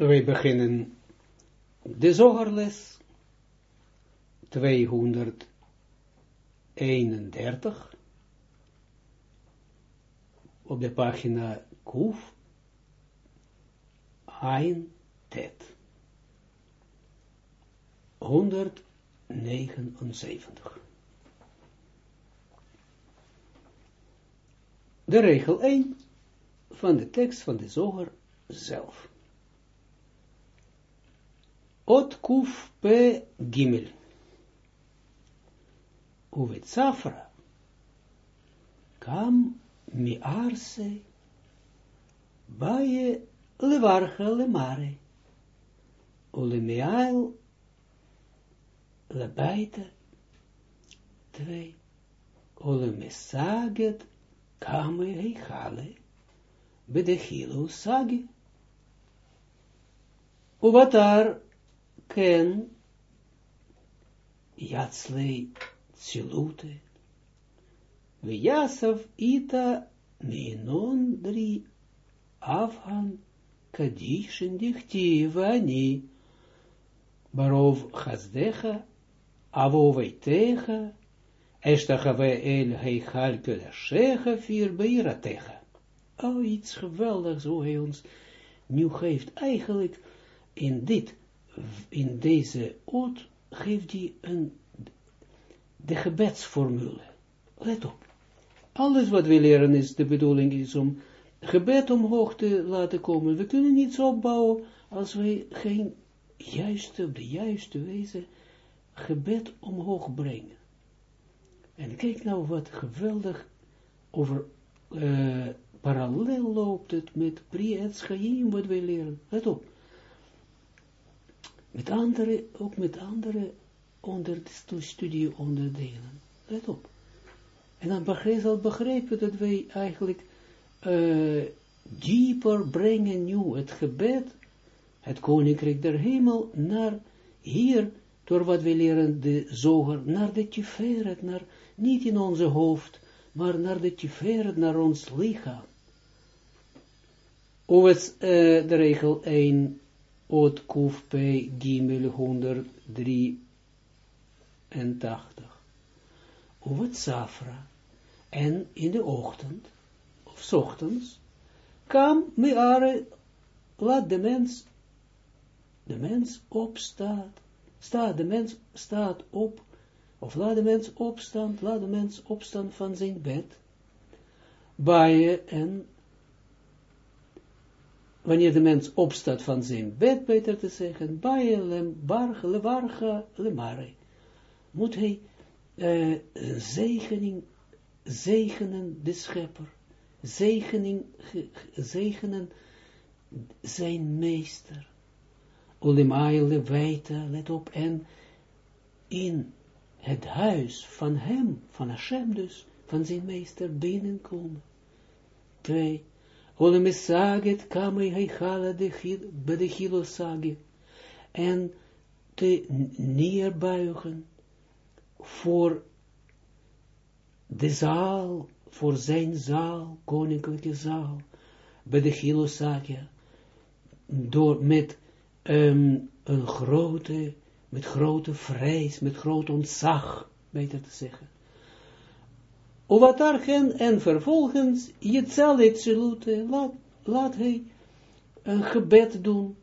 Wij beginnen de zogerles 231 op de pagina Kuf Ein Tet 179. De regel 1 van de tekst van de zoger zelf. Ot kuf pe gimel. Uvet safra. Kam mi arse. Baie levarche lemare. Ule meail lebaite. Twee. Ule mesaget kame heichale. Bedechilo sagi. Uvatar ken Yatslei Tsilute Vyasav Ita Minon drie Afhan Kadishin Dichtivani Barov Chazdecha Avoveitecha Eshtachave El Heichal Kedashecha Vier Beiratecha Oh, iets geweldigs hoe hij ons nu geeft. Eigenlijk in dit in deze oot geeft hij een, de gebedsformule. Let op. Alles wat we leren is, de bedoeling is om gebed omhoog te laten komen. We kunnen niets opbouwen als we geen juiste, op de juiste wijze gebed omhoog brengen. En kijk nou wat geweldig over uh, parallel loopt het met Pri Chaim wat wij leren. Let op met andere, ook met andere onder de studie onderdelen. Let op. En dan begrijp, zal begrijpen dat wij eigenlijk uh, dieper brengen nu het gebed, het koninkrijk der hemel, naar hier, door wat we leren, de zoger, naar de tiferet, naar, niet in onze hoofd, maar naar de tiferet, naar ons lichaam. Het, uh, de regel 1, Ot Kuf P. Gimel 183. Uwet Safra. En in de ochtend, of ochtends, kam are, laat de mens, de mens opstaat, staat, de mens staat op, of laat de mens opstaan, laat de mens opstaan van zijn bed, je en wanneer de mens opstaat van zijn bed, beter te zeggen, bij barge, warga, lemare, moet hij uh, zegening, zegenen de schepper, zegening, zegenen zijn meester, Olemaile wijte, let op, en in het huis van hem, van Hashem dus, van zijn meester binnenkomen. Twee, Ole saget kamei heichala bij de hilo sage. En te neerbuigen voor de zaal, voor zijn zaal, koninklijke zaal, bij de hilo door met um, een grote, met grote vrees, met groot ontzag, beter te zeggen. Uwatarchen en vervolgens Yitzhak Tsilute, laat, laat hij een gebed doen.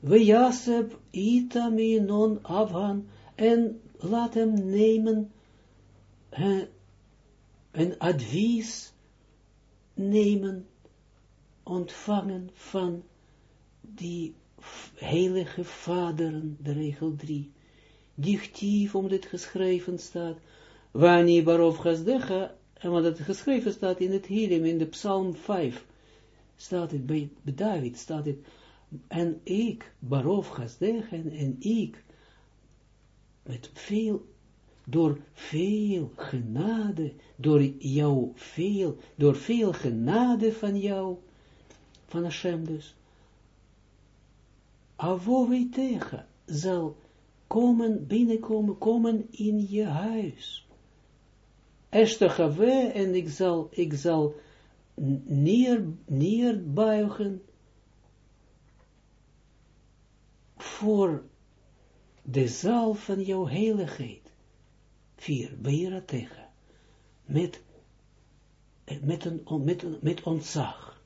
We jaseb itami non afhan en laat hem nemen een advies nemen, ontvangen van die heilige vaderen, de regel 3, dichtief om dit geschreven staat, Wani Barov Chazdecha, en wat het geschreven staat in het Hilem, in de Psalm 5, staat het bij, David, staat het, en ik, Barov Chazdecha, en ik, met veel, door veel genade, door jou veel, door veel genade van jou, van Hashem dus, Avovei tegen zal komen, binnenkomen, komen in je huis. Eshtachave, en ik zal, ik zal neer, neerbuigen voor de zaal van jouw heiligheid. Vier, Beira tegen. Met, met, een, met, met ontzag.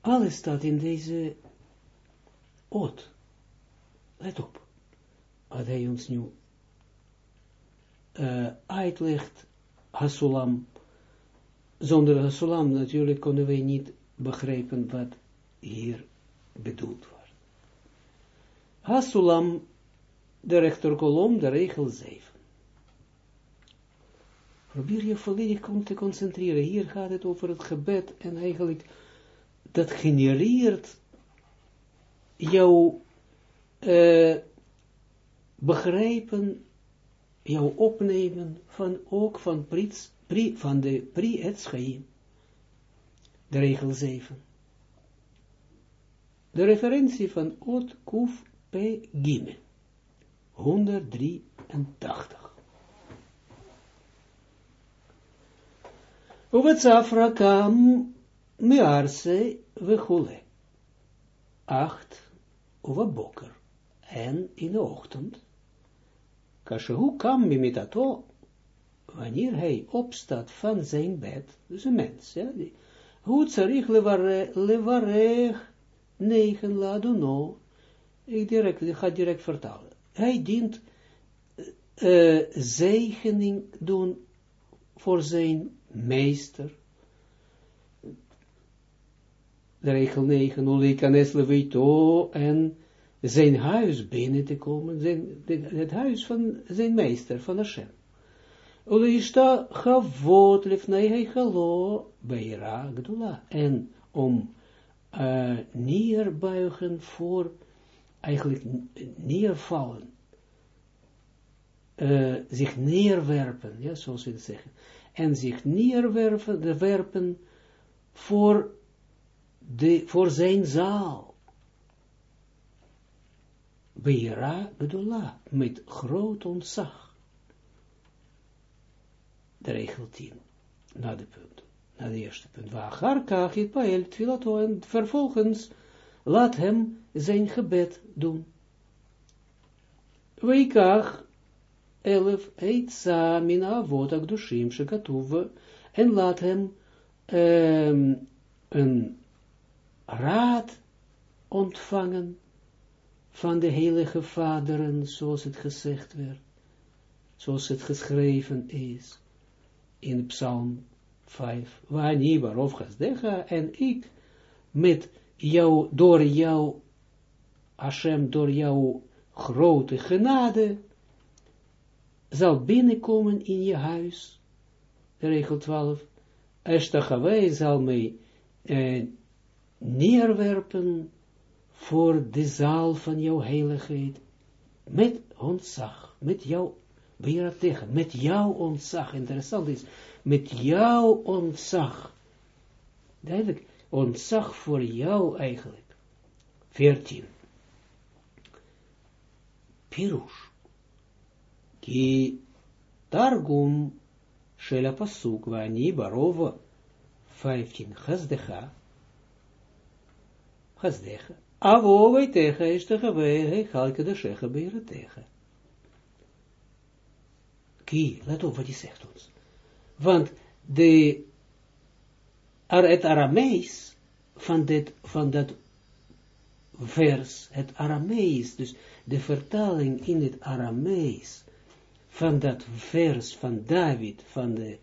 Alles staat in deze oot. Let op. Wat hij ons nu uh, uitlegt, Hasulam. Zonder Hasulam natuurlijk konden wij niet begrijpen wat hier bedoeld wordt. Hasulam, de rechterkolom, de regel 7. Probeer je volledig te concentreren. Hier gaat het over het gebed en eigenlijk dat genereert jouw uh, begrijpen, jouw opnemen van ook van, prits, pri, van de pri de regel 7. De referentie van Ot Kuf P. Gime, 183. Uwetsafra kam mearse vechule. 8. Uwaboker. En in de ochtend. Kashehu kam mimitato. Wanneer hij opstaat van zijn bed. Dus een mens. Ja, die, hoe zarich levarech. Negen laduno. Ik, direct, ik ga direct vertalen. Hij dient uh, zegening doen voor zijn meester. De regel 9, Ulikanes Levito en zijn huis binnen te komen, zijn, het huis van zijn meester, van Hashem. Uleishta Chavot Lefnei Heichalo Beira Gdula. En om uh, neerbuigen voor, eigenlijk neervallen, uh, zich neerwerpen, ja, zoals we het zeggen, en zich neerwerpen werpen voor, de, voor zijn zaal. Beira bedoela, met groot ontzag. De regel 10, na de punt naar de eerste punt. Waar kachit pael twilato en vervolgens laat hem zijn gebed doen. Weikach elf eitza min avot akdushim shekatuv en laat hem um, een raad ontvangen van de heilige vaderen, zoals het gezegd werd, zoals het geschreven is in Psalm 5. Wani waarof gasdecha en ik met jou, door jou, Hashem, door jouw grote genade, zal binnenkomen in je huis. Regel 12. Eshtachavei zal mij eh, neerwerpen voor de zaal van jouw heiligheid. Met ontzag, met jouw, tegen, met jouw ontzag. Interessant is, met jouw ontzag. Duidelijk, ontzag voor jou eigenlijk. 14. Pirush. Ki targum shel pasuk vani barova 15. Chazdecha. Chazdecha. Avo weitecha is tegen wij, hij galke de shecha tegen. Ki, let op wat hij zegt ons. Want de, het Aramees van, dit, van dat vers, het Aramees, dus de vertaling in het Aramees van dat vers van David, van de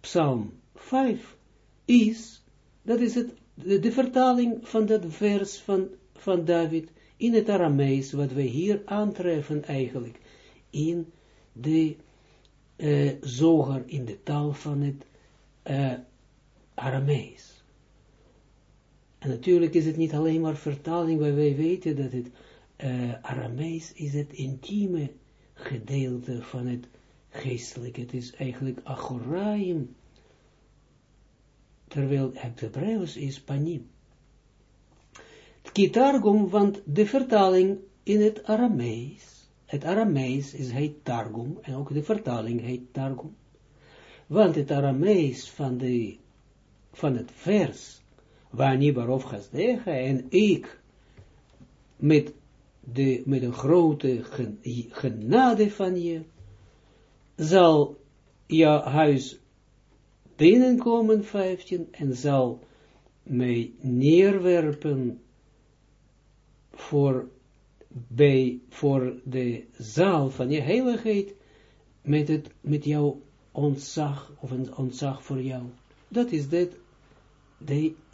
Psalm 5, is, dat is het, de, vertaling van dat vers van, van David in het Aramees, wat we hier aantreffen eigenlijk, in de uh, zoger in de taal van het uh, Aramees. En natuurlijk is het niet alleen maar vertaling, waar wij weten dat het uh, Aramees is het intieme gedeelte van het geestelijke. Het is eigenlijk achoraim, terwijl het Hebreeuws is panim. Het kitargum, want de vertaling in het Aramees het Aramees is heet Targum, en ook de vertaling heet Targum. Want het Aramees van, de, van het vers, waar Nibarov Gasdega en ik met, de, met een grote genade van je, zal je huis binnenkomen, 15, en zal mij neerwerpen voor, bij, voor de zaal van je heiligheid, met, het, met jouw ontzag, of een ontzag voor jou. Dat is, dit,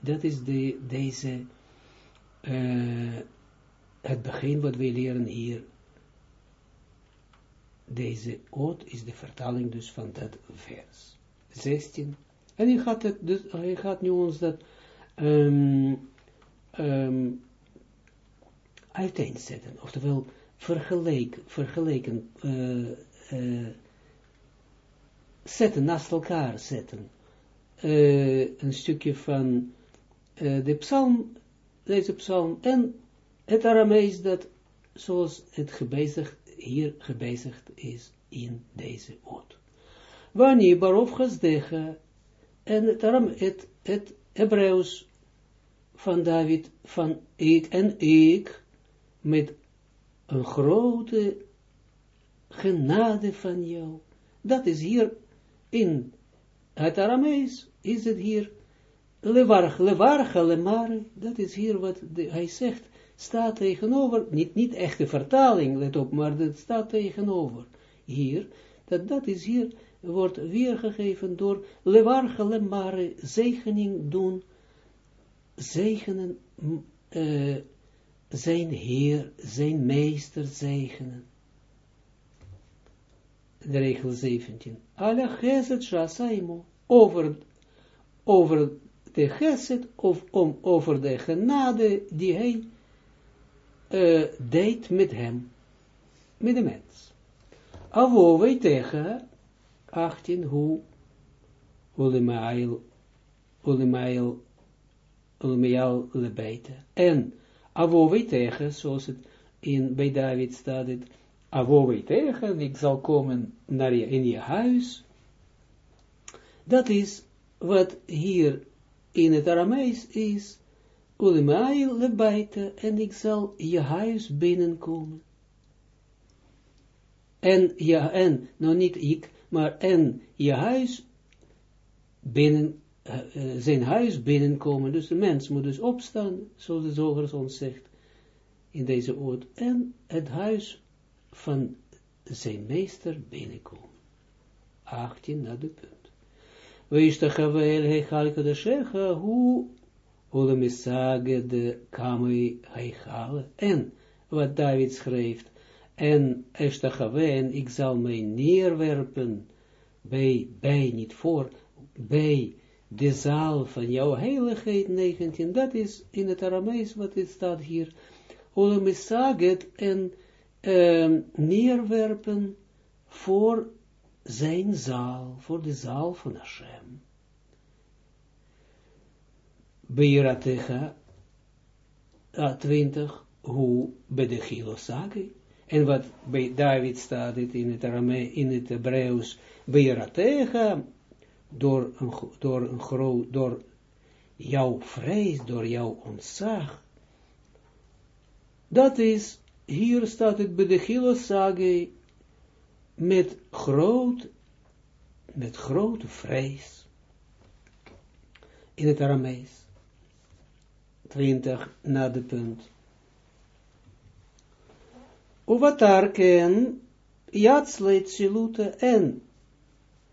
dat is de, deze, uh, het begin wat wij leren hier. Deze oot is de vertaling dus van dat vers. 16. En hij gaat, het, dus, hij gaat nu ons dat um, um, uiteenzetten, oftewel vergelijk, vergelijken, uh, uh, zetten, naast elkaar zetten. Uh, een stukje van de psalm, deze psalm, en het Aramees dat, zoals het gebezigd, hier gebezigd is in deze oot. Wanneer Barof Gasdecha, en het, het, het Hebreeuws van David, van ik en ik, met een grote genade van jou. Dat is hier in het Aramees, is het hier levarch, levarch, lemare, dat is hier wat hij zegt, staat tegenover, niet, niet echte vertaling, let op, maar dat staat tegenover hier, dat dat is hier, wordt weergegeven door levarch, lemare, zegening doen, zegenen, uh, zijn Heer, zijn Meester zegenen. De regel 17. Alle geset shasaimo, over, over de geset, of om, over de genade die hij uh, deed met hem, met de mens. Avo wij tegen 18, hoe Ulemail lebeite. En Avovei tegen, zoals het in, bij David staat het, Avovei tegen, ik zal komen naar je, in je huis. Dat is wat hier in het Aramees is, Ulimai lebaite, en ik zal je huis binnenkomen. En, ja, en, nou niet ik, maar en je huis binnen uh, zijn huis binnenkomen. Dus de mens moet dus opstaan, zoals de zoger ons zegt in deze oord, en het huis van zijn meester binnenkomen. 18 naar de punt. Wees de gavel heichalke de shecha, hoe ole misage de kamei heichale. En, wat David schrijft, en en ik zal mij neerwerpen, bij, bij, niet voor, bij de zaal van jouw heiligheid, 19, dat is in het Aramees wat het staat hier, Olemisaget en uh, neerwerpen voor zijn zaal, voor de zaal van Hashem. Beiratecha, 20, hoe bij de Gilosage, en wat bij David staat het in het Aramees, in het Hebreeuws, Beiratecha, door een, door een door jouw vrees, door jouw ontzag. Dat is, hier staat het bij de Gilosage, met groot, met grote vrees. In het Aramees. 20 na de punt. Uwatarken, jatsleet silute en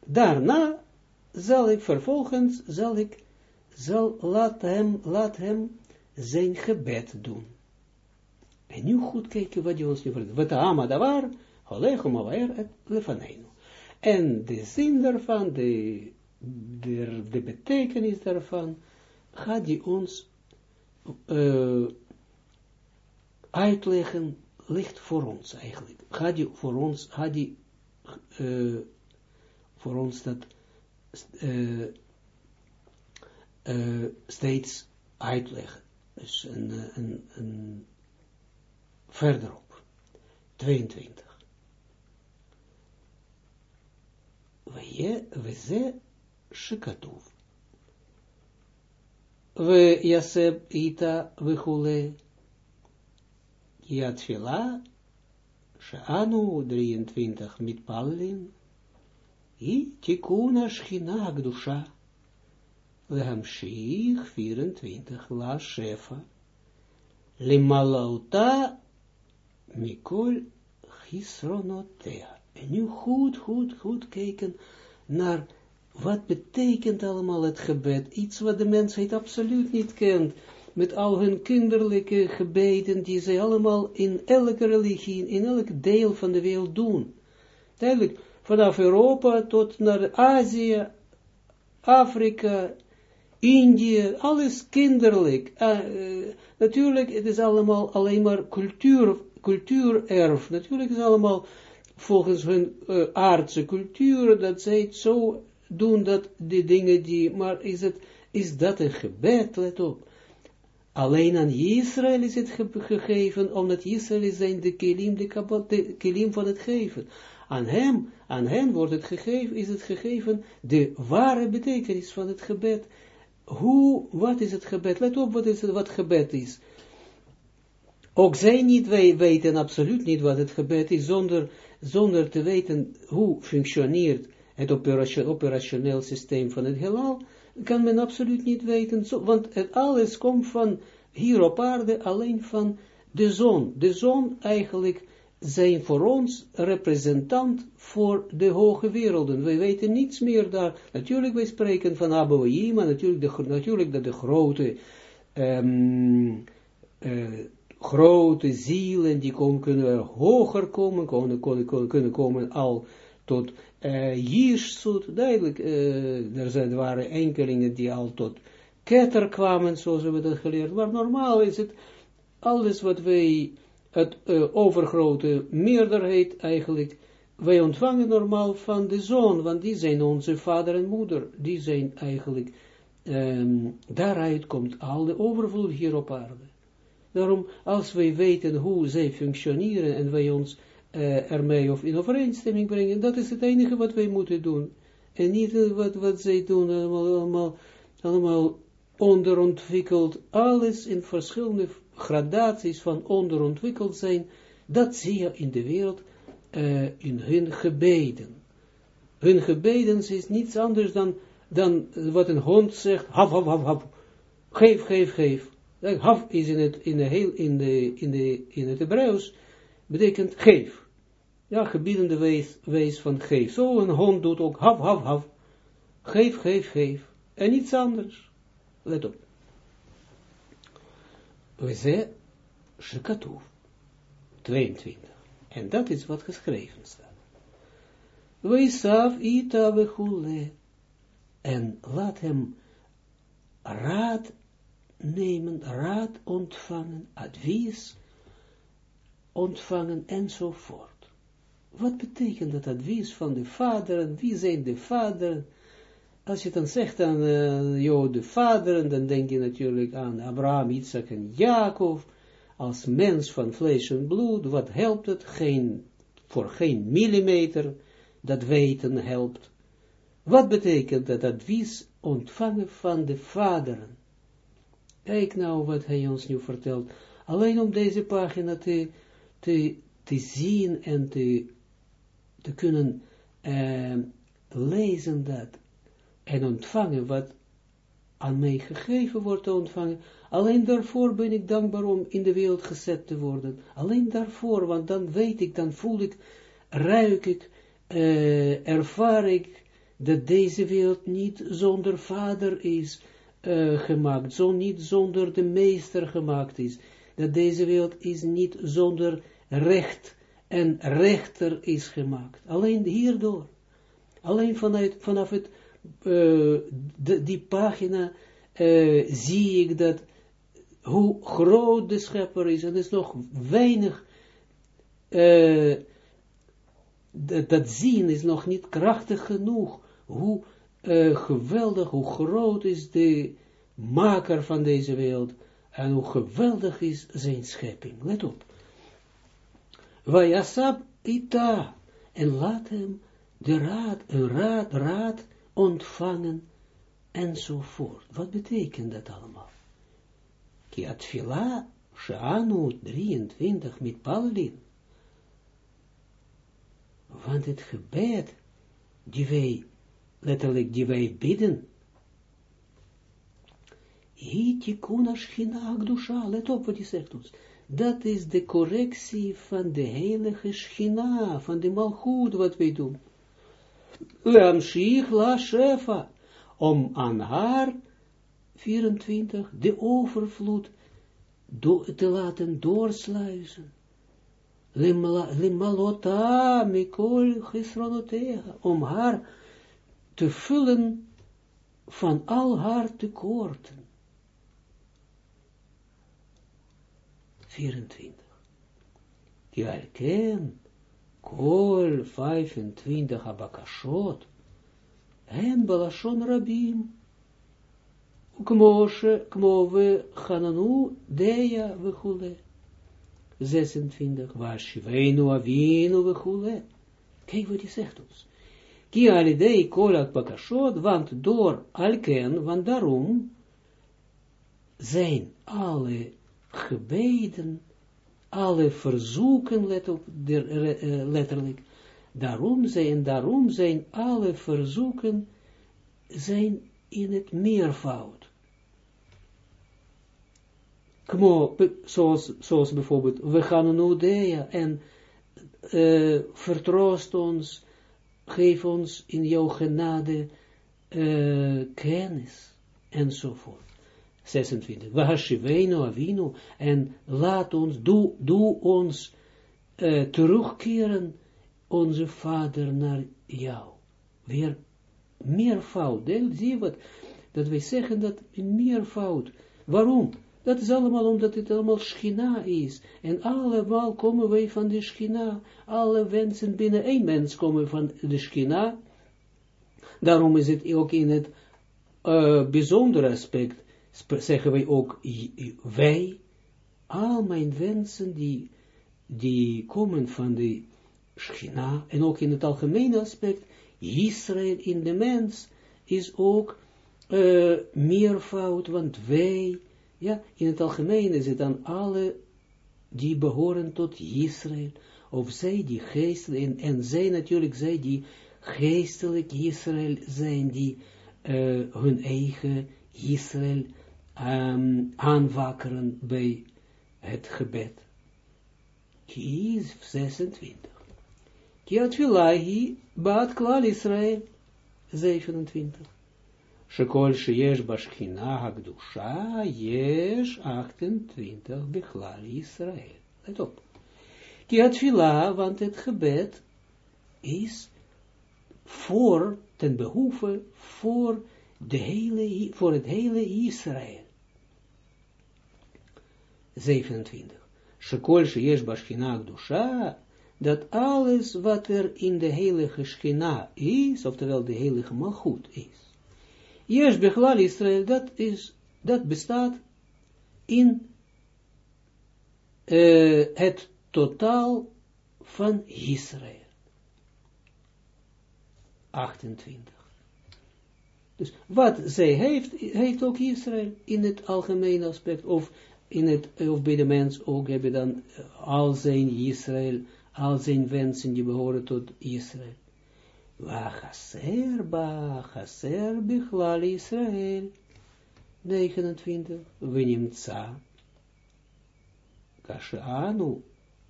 daarna zal ik vervolgens, zal ik, zal, laat hem, laat hem zijn gebed doen. En nu goed kijken wat je ons nu vertelt. Wat ama davar, holegum alaer et lefaneinu. En de zin daarvan, de, de, de betekenis daarvan, gaat die ons uh, uitleggen, ligt voor ons eigenlijk. Had hij voor ons, had hij uh, voor ons dat uh, uh, steeds uitleggen. Dus een, eh, een, een verderop. 22. We ze shikatov. We jaseb ita we Yatfila, Shanu 23 mit Pallin, I tikuna schina gdusha. Lehamshich 24 la shefa. Limalauta mikol chisronotea. En nu goed, goed, goed kijken naar wat betekent allemaal het gebed. Iets wat de mensheid absoluut niet kent. Met al hun kinderlijke gebeden die zij allemaal in elke religie, in elk deel van de wereld doen. Duidelijk, vanaf Europa tot naar Azië, Afrika, Indië, alles kinderlijk. Uh, natuurlijk, het is allemaal alleen maar cultuur, cultuurerf. Natuurlijk is het allemaal volgens hun uh, aardse cultuur, dat zij het zo doen, dat die dingen die, maar is, het, is dat een gebed, let op. Alleen aan Israël is het gegeven, omdat Israël zijn de kilim, de, de kilim van het geven. Aan hem, aan hen wordt het gegeven, is het gegeven de ware betekenis van het gebed. Hoe, wat is het gebed? Let op wat, is het, wat gebed is. Ook zij niet weten absoluut niet wat het gebed is, zonder, zonder te weten hoe functioneert het operationeel systeem van het heelal, kan men absoluut niet weten, want het alles komt van hier op aarde alleen van de zon. De zon eigenlijk zijn voor ons representant voor de hoge werelden. Wij weten niets meer daar. Natuurlijk, wij spreken van Abouima, natuurlijk, de, natuurlijk dat de grote, um, uh, grote zielen, die kon, kunnen hoger komen, kunnen, kunnen, kunnen komen al tot uh, duidelijk, uh, er, zijn, waren enkelingen die al tot ketter kwamen, zoals we dat geleerd, maar normaal is het, alles wat wij het uh, overgrote meerderheid eigenlijk, wij ontvangen normaal van de zoon, want die zijn onze vader en moeder, die zijn eigenlijk, um, daaruit komt al de overvloed hier op aarde. Daarom, als wij weten hoe zij functioneren en wij ons uh, ermee of in overeenstemming brengen, dat is het enige wat wij moeten doen. En niet wat, wat zij doen, allemaal, allemaal, onderontwikkeld, alles in verschillende gradaties van onderontwikkeld zijn, dat zie je in de wereld uh, in hun gebeden. Hun gebeden is niets anders dan, dan wat een hond zegt, haf, haf, haf, haf, geef, geef, geef. Haf is in het, in de heel, in de, in de, in het Hebreeuws, betekent geef. Ja, gebiedende wees, wees van geef. Zo een hond doet ook haf, haf, haf. Geef, geef, geef. En niets anders. Let op. We zeggen shekatoef. 22. En dat is wat geschreven staat. Weisaf ita wechule. En laat hem raad nemen, raad ontvangen, advies ontvangen enzovoort. Wat betekent dat advies van de vaderen? Wie zijn de vaderen? Als je dan zegt aan uh, jou de vaderen, dan denk je natuurlijk aan Abraham, Isaac en Jacob, als mens van vlees en bloed, wat helpt het? Geen, voor geen millimeter, dat weten helpt. Wat betekent dat advies ontvangen van de vaderen? Kijk nou wat hij ons nu vertelt. Alleen om deze pagina te, te, te zien en te, te kunnen uh, lezen dat en ontvangen wat aan mij gegeven wordt ontvangen. Alleen daarvoor ben ik dankbaar om in de wereld gezet te worden. Alleen daarvoor, want dan weet ik, dan voel ik, ruik ik, uh, ervaar ik dat deze wereld niet zonder vader is uh, gemaakt, zo niet zonder de meester gemaakt is, dat deze wereld is niet zonder recht en rechter is gemaakt. Alleen hierdoor, alleen vanuit, vanaf het, de, die pagina uh, zie ik dat, hoe groot de schepper is, en is nog weinig, dat, dat zien is nog niet krachtig genoeg, hoe geweldig, hoe groot is de maker van deze wereld en hoe geweldig is zijn schepping. Let op. Vajasab ita en laat hem de raad, een raad, raad ontvangen enzovoort. Wat betekent dat allemaal? Ki atfila Shanu 23 met Paulin. Want het gebed, die wij, letterlijk die wij bidden, Hitikuna Shchina Agdusha, let op wat hij zegt ons. Dat is de correctie van de heilige Schina, van de malgoed wat wij doen. Lamshich la shefa, om aan haar, 24, de overvloed te laten doorsluizen. Limalota mikol chisronotea, om haar te vullen van al haar tekorten. 24. Kialken, kol 25 abakashot, en balashon rabim, kmoshe, kmove chananu, deja vechule. 26. Washiveinu avinu vechule. Kijk wat hij zegt ons. Ki alidei kol bakashot, want door alken, want daarom zijn alle gebeden, alle verzoeken, uh, letterlijk, daarom zijn, daarom zijn alle verzoeken, zijn in het meervoud. Kmo, zoals, zoals bijvoorbeeld, we gaan een Odea en uh, vertroost ons, geef ons in jouw genade uh, kennis, enzovoort. 26. Wahashiveno avinu, en laat ons, doe, doe ons uh, terugkeren, onze vader, naar jou. Weer meervoud. Zie wat, dat wij zeggen dat meervoud. Waarom? Dat is allemaal omdat het allemaal schina is. En allemaal komen wij van de schina. Alle wensen binnen één mens komen van de schina. Daarom is het ook in het uh, bijzondere aspect zeggen wij ook wij, al mijn wensen die, die komen van de Schina, en ook in het algemene aspect, Israël in de mens is ook uh, meervoud, want wij, ja, in het algemeen is het dan alle die behoren tot Israël, of zij die geestelijk, en, en zij natuurlijk, zij die geestelijk Israël zijn, die uh, hun eigen Israël um, aanwakkeren bij het gebed. Kies 26. Kiat vilahi baat klal Israël 27. Shekol sheyesh bashchina hagdusha yesh 28 bechlal Israël. Let op. Kiat vila, want het gebed is voor, ten behoeve, voor, de hele, voor het hele Israël. 27. Shekol sheyesh bashchina dusha, dat alles wat er in de heilige schina is, oftewel de heilige malchut is. Yesh bechlal Israël, dat is, dat bestaat in uh, het totaal van Israël. 28. Dus wat zij heeft, heeft ook Israël in het algemene aspect, of in het, of bij de mens ook hebben dan eh, al zijn Israël, al zijn wensen die behoren tot Israël. Wa chaser ba, chaser bichlal Israël. 29. Venimtza. Kasheanu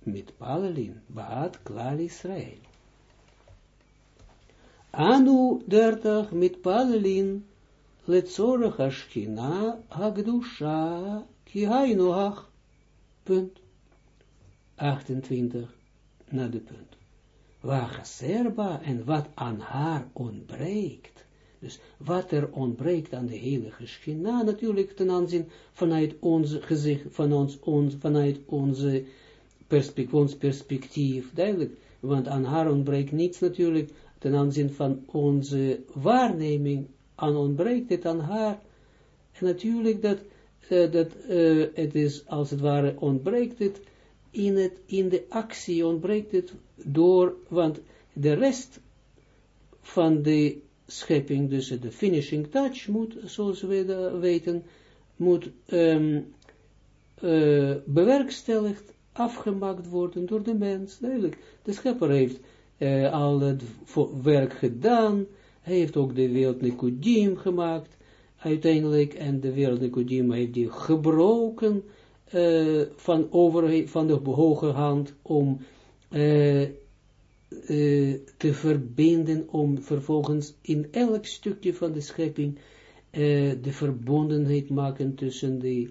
mit Palalin, baat klal Israël. Anu 30 mit Palalin, letzorach ashkina hagdusha Ki noach, punt, 28, naar de punt. Waar serba en wat aan haar ontbreekt, dus wat er ontbreekt aan de heilige schina, natuurlijk ten aanzien vanuit ons gezicht, van ons, ons, vanuit onze perspectief, ons perspectief, duidelijk, want aan haar ontbreekt niets natuurlijk, ten aanzien van onze waarneming, aan ontbreekt het aan haar, en natuurlijk dat uh, dat uh, het is, als het ware, ontbreekt in, het, in de actie, ontbreekt het door, want de rest van de schepping, dus de finishing touch moet, zoals we weten, moet um, bewerkstelligd, afgemaakt worden door de mens. Duidelijk, de schepper heeft uh, al het werk gedaan, hij heeft ook de wereld Nicodim gemaakt, uiteindelijk, en de wereld Nicodim heeft die gebroken uh, van, over, van de hoge hand om uh, te verbinden, om vervolgens in elk stukje van de schepping de verbondenheid maken tussen de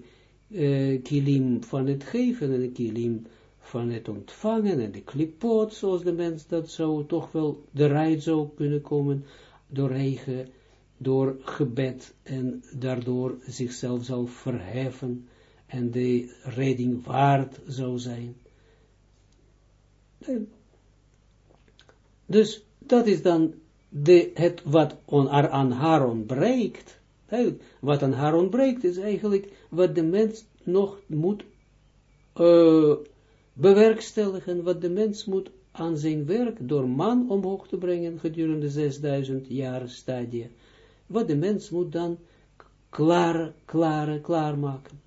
kilim van het geven en de kilim van het ontvangen en de klipot, zoals de mens dat zou toch wel rij zou kunnen komen, door eigen, door gebed en daardoor zichzelf zal verheffen en de redding waard zou zijn. Dus dat is dan de, het wat on, aan haar ontbreekt. Wat aan haar ontbreekt is eigenlijk wat de mens nog moet uh, bewerkstelligen, wat de mens moet aan zijn werk door man omhoog te brengen gedurende 6000 jaar stadia. Wat de mens moet dan klaar, klaar, klaar maken.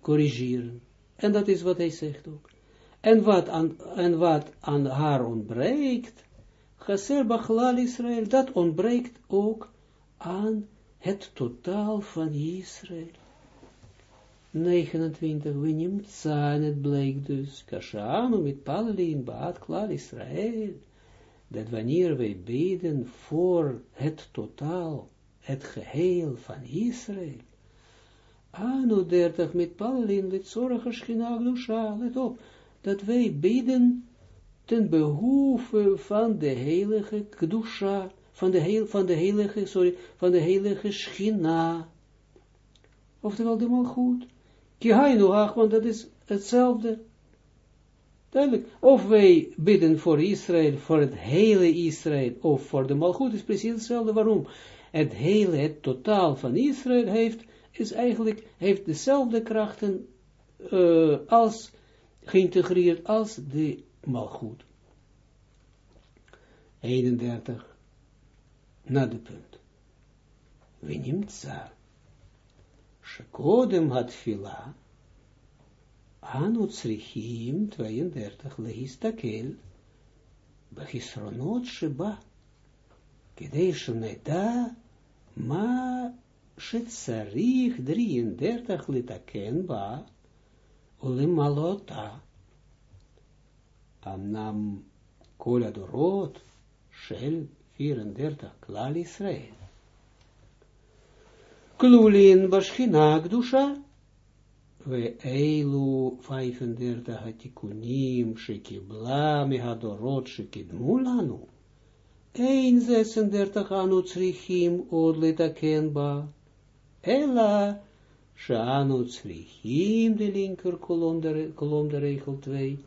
Corrigeren. En dat is wat hij zegt ook. En wat aan, en wat aan haar ontbreekt, Chaser Bachlal Israël, dat ontbreekt ook aan het totaal van Israël. 29, we neemt zijn, het blijkt dus, kashanu met palelin, baat klaar Israël, dat wanneer wij bidden voor het totaal, het geheel van Israël, anu 30 met palelin, let zorgen schina glusha, let op, dat wij bidden ten behoeve van de heilige kdusha, van de, heel, van de heilige, sorry, van de heilige schina, oftewel de goed. Kihainu ach, want dat is hetzelfde. Duidelijk. Of wij bidden voor Israël, voor het hele Israël, of voor de Malchut, is precies hetzelfde. Waarom? Het hele, het totaal van Israël heeft, is eigenlijk, heeft dezelfde krachten uh, als, geïntegreerd als de Malchut. 31. Na de punt. Neemt Shekodem had fila, anu tsrichim 32 lehistakel, bechisronot sheba, kidei shneda, ma shetzarich 33 litaken ba, ulimalota, amnam kol adorot, shel 34 klal Israël. Klulin Bashchina Gdusha, we Eilu 35 Hatikunim Shekibla Mihadorot Shekidmu Lanu, 136 Anu Tzrichim Od Litakenba, Ela Shanu Tzrichim, de linker kolom de, regel 2,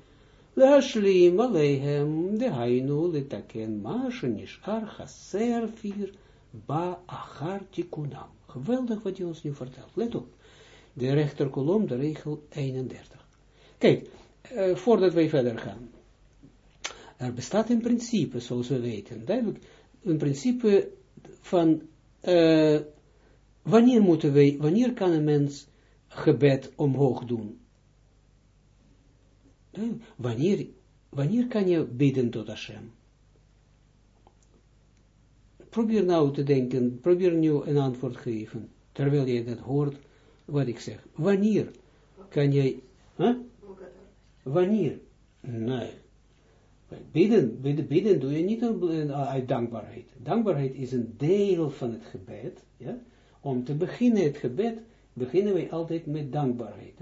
Leashlim Alehem, de Hainu Litaken Mashenish Archaser 4, Ba Achar Tikunam. Geweldig wat ons nu vertelt. Let op. De rechterkolom, de regel 31. Kijk, uh, voordat wij verder gaan. Er bestaat een principe, zoals we weten. Duidelijk, een principe van uh, wanneer moeten wij, wanneer kan een mens gebed omhoog doen? Wanneer, wanneer kan je bidden tot Hashem? probeer nou te denken, probeer nu een antwoord geven, terwijl je dat hoort, wat ik zeg. Wanneer kan jij, huh? wanneer? Nee. Bidden, bidden, bidden doe je niet uit dankbaarheid. Dankbaarheid is een deel van het gebed, ja. Om te beginnen het gebed, beginnen wij altijd met dankbaarheid.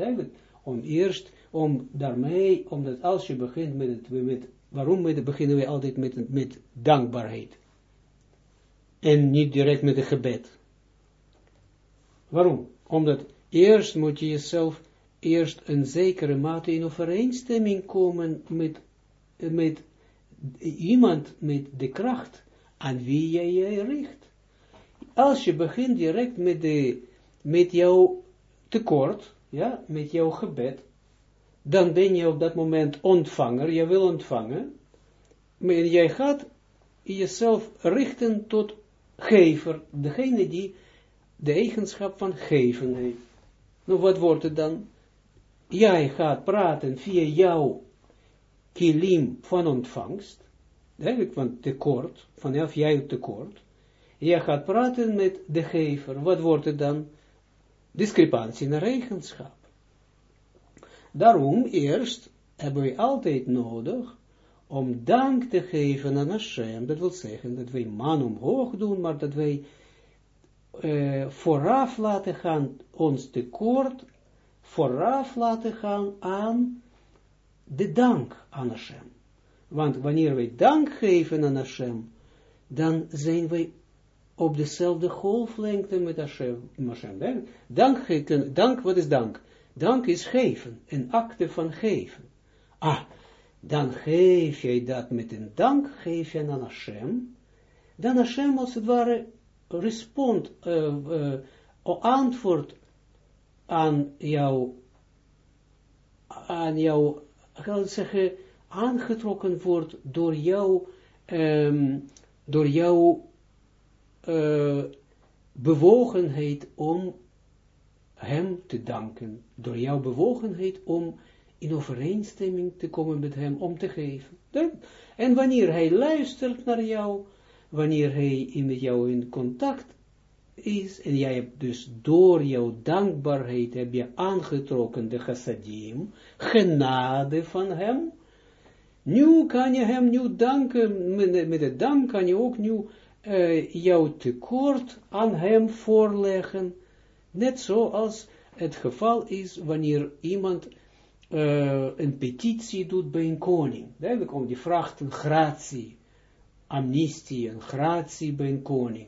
Om eerst, om daarmee, omdat als je begint met het, met, waarom beginnen wij altijd met, met dankbaarheid? en niet direct met een gebed. Waarom? Omdat eerst moet je jezelf eerst een zekere mate in overeenstemming komen met, met iemand, met de kracht aan wie jij je richt. Als je begint direct met, de, met jouw tekort, ja, met jouw gebed, dan ben je op dat moment ontvanger, je wil ontvangen, maar jij gaat jezelf richten tot gever, degene die de eigenschap van geven heeft. Nou, wat wordt het dan? Jij gaat praten via jouw kilim van ontvangst, eigenlijk van tekort, vanaf jij tekort, jij gaat praten met de gever, wat wordt het dan? Discrepantie naar regenschap. Daarom eerst hebben we altijd nodig om dank te geven aan Hashem, dat wil zeggen dat wij man omhoog doen, maar dat wij uh, vooraf laten gaan, ons tekort vooraf laten gaan aan de dank aan Hashem. Want wanneer wij dank geven aan Hashem, dan zijn wij op dezelfde golflengte met Hashem. Hashem. Dank, dank, wat is dank? Dank is geven, een acte van geven. Ah, dan geef jij dat met een dank, geef je aan Hashem. Dan Hashem als het ware respond, uh, antwoord aan jou, aan jou, gaan we zeggen, aangetrokken wordt door jou, um, door jouw uh, bewogenheid om hem te danken, door jouw bewogenheid om in overeenstemming te komen met hem, om te geven. En wanneer hij luistert naar jou, wanneer hij met jou in contact is, en jij hebt dus door jouw dankbaarheid, heb je aangetrokken de chassadim, genade van hem, nu kan je hem nu danken, met, de dank kan je ook nu uh, jouw tekort aan hem voorleggen, net zoals het geval is wanneer iemand uh, een petitie doet bij een koning. Duidelijk, om die vraagt een gratie, amnestie, een gratie bij een koning.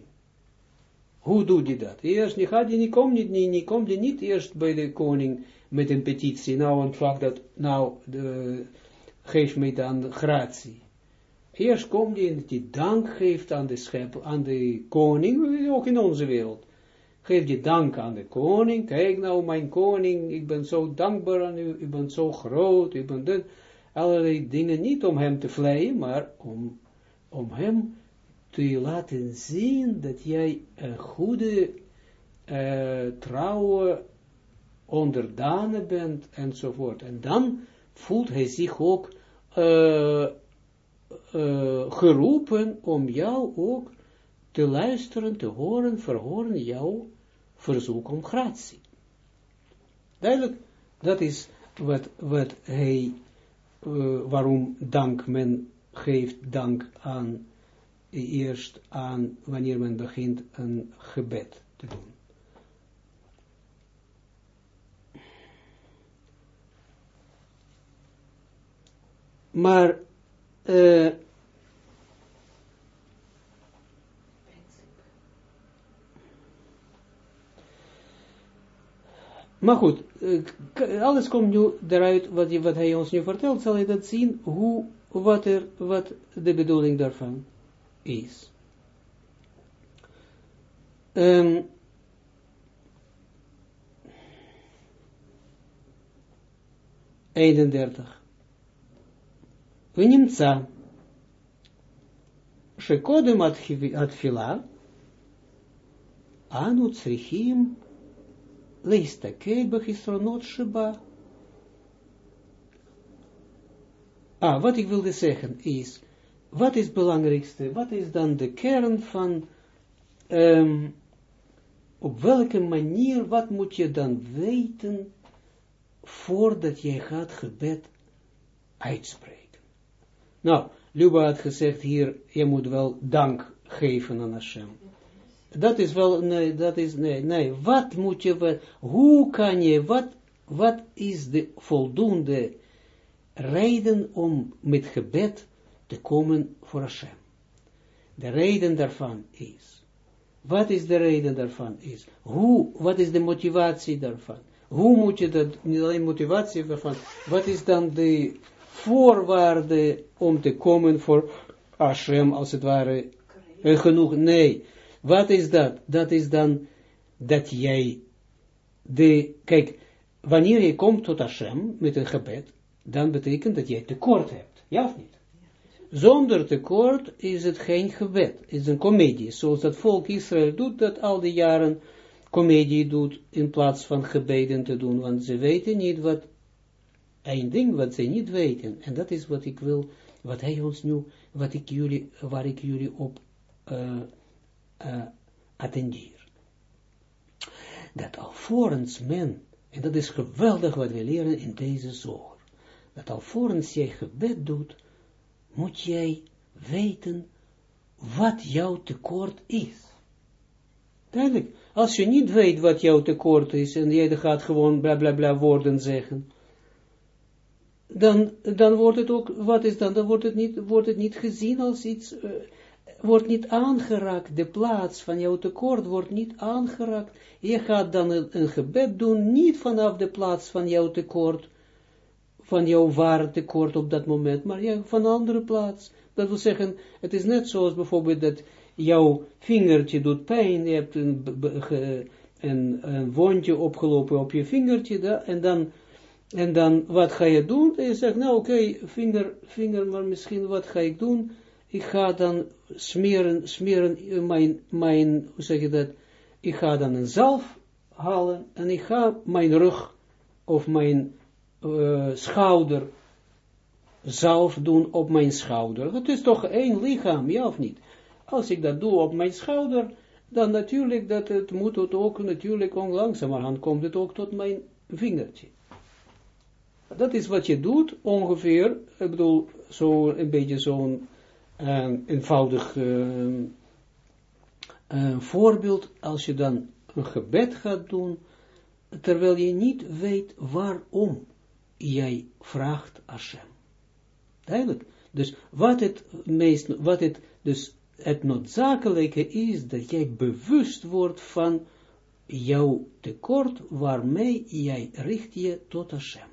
Hoe doet hij dat? Eerst, niet gaat hij niet, niet, niet, niet, niet eerst bij de koning met een petitie, nou ontvangt dat, nou, de, geef mij dan gratie. Eerst komt hij en die dank geeft aan de schep, aan de koning, ook in onze wereld. Geef je dank aan de koning, kijk nou mijn koning, ik ben zo dankbaar aan u, u bent zo groot, u bent dit, allerlei dingen, niet om hem te vleien, maar om, om hem te laten zien dat jij een goede, uh, trouwe onderdane bent, enzovoort. En dan voelt hij zich ook uh, uh, geroepen om jou ook te luisteren, te horen, verhoren jouw verzoek om gratie. Duidelijk, dat is wat, wat hij, waarom dank men geeft dank aan, eerst aan, wanneer men begint een gebed te doen. Maar, uh, Maar goed, uh, alles komt nu eruit, wat, wat hij ons nu vertelt, zal je dat zien, hoe, wat, er, wat de bedoeling daarvan is. Um, Eenendertig. We nimtza. Shekodem atfila. Anu tsrichim. Leistakei sheba. Ah, wat ik wilde zeggen is, wat is het belangrijkste, wat is dan de kern van, um, op welke manier, wat moet je dan weten, voordat je gaat gebed uitspreken. Nou, Luba had gezegd hier, je moet wel dank geven aan Hashem. Dat is wel, nee, dat is, nee, nee, wat moet je, hoe kan je, wat, wat is de voldoende reden om met gebed te komen voor Hashem? De reden daarvan is, wat is de reden daarvan is, hoe, wat is de motivatie daarvan? Hoe moet je dat, niet alleen motivatie daarvan, wat is dan de voorwaarde om te komen voor Hashem, als het ware, genoeg, nee, wat is dat? Dat is dan dat jij de, kijk, wanneer je komt tot Hashem met een gebed, dan betekent dat jij tekort hebt, ja of niet? Zonder tekort is het geen gebed, is een komedie, zoals dat volk Israël doet dat al die jaren, comedie doet, in plaats van gebeden te doen, want ze weten niet wat, een ding wat ze niet weten, en dat is wat ik wil, wat hij ons nu, wat ik jullie, waar ik jullie op uh, uh, attendeer. Dat alvorens men, en dat is geweldig wat we leren in deze zorg, dat alvorens jij gebed doet, moet jij weten wat jouw tekort is. Duidelijk, als je niet weet wat jouw tekort is, en jij gaat gewoon bla bla bla woorden zeggen, dan, dan wordt het ook, wat is dan, dan wordt het niet, wordt het niet gezien als iets, uh, wordt niet aangeraakt, de plaats van jouw tekort wordt niet aangeraakt, je gaat dan een gebed doen, niet vanaf de plaats van jouw tekort, van jouw ware tekort op dat moment, maar van een andere plaats. Dat wil zeggen, het is net zoals bijvoorbeeld dat jouw vingertje doet pijn, je hebt een, wondje opgelopen op je vingertje, en, dan, en dan, wat ga je doen? En je zegt, nou oké, vinger, vinger, maar misschien wat ga ik doen? Ik ga dan smeren, smeren mijn, mijn, hoe zeg je dat, ik ga dan een zalf halen, en ik ga mijn rug, of mijn uh, schouder, zalf doen op mijn schouder. Het is toch één lichaam, ja of niet? Als ik dat doe op mijn schouder, dan natuurlijk dat het moet het ook natuurlijk langzamerhand komt het ook tot mijn vingertje. Dat is wat je doet, ongeveer, ik bedoel, zo een beetje zo'n uh, eenvoudig uh, voorbeeld, als je dan een gebed gaat doen, terwijl je niet weet waarom jij vraagt Hashem. Duidelijk. Dus wat het meest, wat het, dus het noodzakelijke is dat jij bewust wordt van jouw tekort waarmee jij richt je tot Hashem.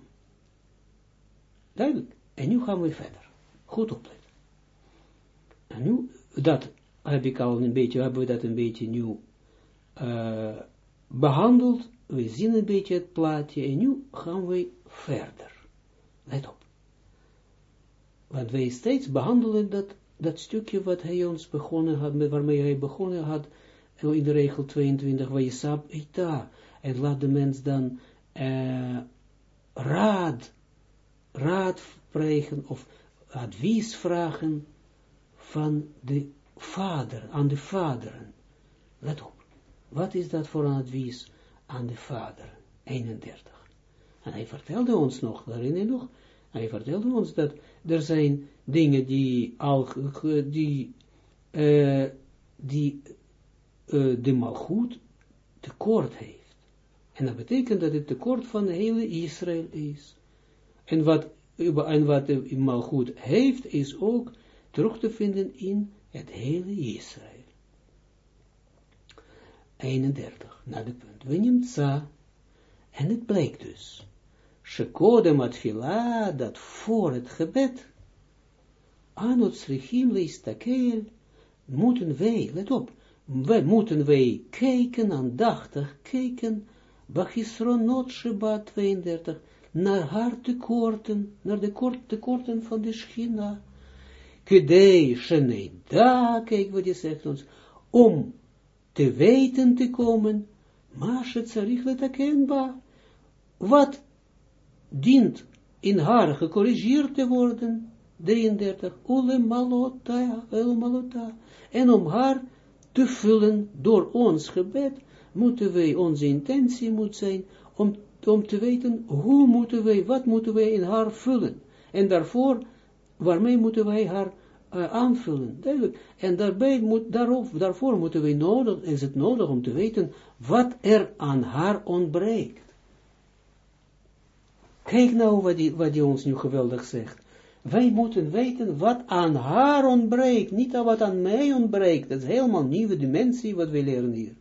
Duidelijk. En nu gaan we verder. Goed opletten. En nu, dat heb ik al een beetje, hebben dat een beetje nu behandeld. We zien een beetje het plaatje en nu gaan we verder. Let op. Want wij steeds behandelen dat, dat stukje wat hij ons begonnen had, waarmee hij begonnen had, in de regel 22, waar je sab ita, en laat de mens dan uh, raad, raad krijgen, of advies vragen van de vader, aan de vaderen. Let op, wat is dat voor een advies aan de vader? 31. En hij vertelde ons nog, herinner je nog, hij vertelde ons dat er zijn dingen die al, die, uh, die uh, de malgoed tekort heeft. En dat betekent dat het tekort van hele Israël is. En wat, en wat de malgoed heeft, is ook terug te vinden in het hele Israël. 31, naar de punt. Nemen en het blijkt dus Shekodem atfila, dat voor het gebed, anot srichim leistakel, moeten wij, let op, wij, moeten wij kijken, aandachtig kijken, Bachisronot Sheba 32, naar haar tekorten, naar de kort, tekorten van de Schina. Kedei da, kijk wat je zegt ons, om te weten te komen, maar het zarich letakenba, wat dient in haar gecorrigeerd te worden, 33, ule malota, malota, en om haar te vullen door ons gebed, moeten wij, onze intentie moet zijn, om, om te weten, hoe moeten wij, wat moeten wij in haar vullen, en daarvoor, waarmee moeten wij haar uh, aanvullen, duidelijk, en daarbij moet, daarvoor moeten wij nodig, is het nodig om te weten, wat er aan haar ontbreekt. Kijk nou wat hij wat ons nu geweldig zegt. Wij moeten weten wat aan haar ontbreekt, niet wat aan mij ontbreekt. Dat is helemaal nieuwe dimensie wat we leren hier.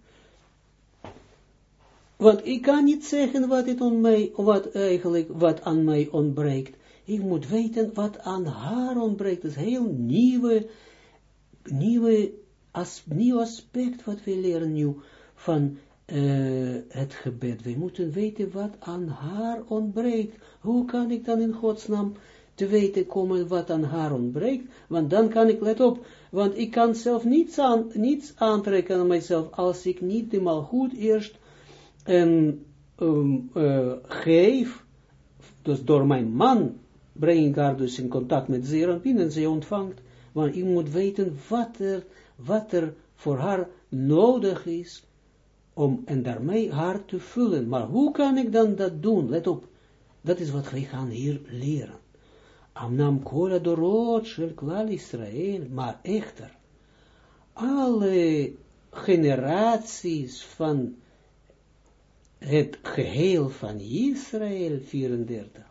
Want ik kan niet zeggen wat, het aan mij, wat eigenlijk wat aan mij ontbreekt. Ik moet weten wat aan haar ontbreekt. Dat is een heel nieuwe, nieuwe as, nieuw aspect wat we leren nu van uh, het gebed. We moeten weten wat aan haar ontbreekt. Hoe kan ik dan in godsnaam te weten komen wat aan haar ontbreekt? Want dan kan ik, let op, want ik kan zelf niets, aan, niets aantrekken aan mijzelf als ik niet de goed eerst en um, uh, geef, dus door mijn man breng ik haar dus in contact met Zeranpin en ze ontvangt, want je moet weten wat er, wat er voor haar nodig is, om en daarmee haar te vullen. Maar hoe kan ik dan dat doen? Let op, dat is wat wij gaan hier leren. Amnam kola dorot shel klal Israël, maar echter, alle generaties van het geheel van Israël, 34,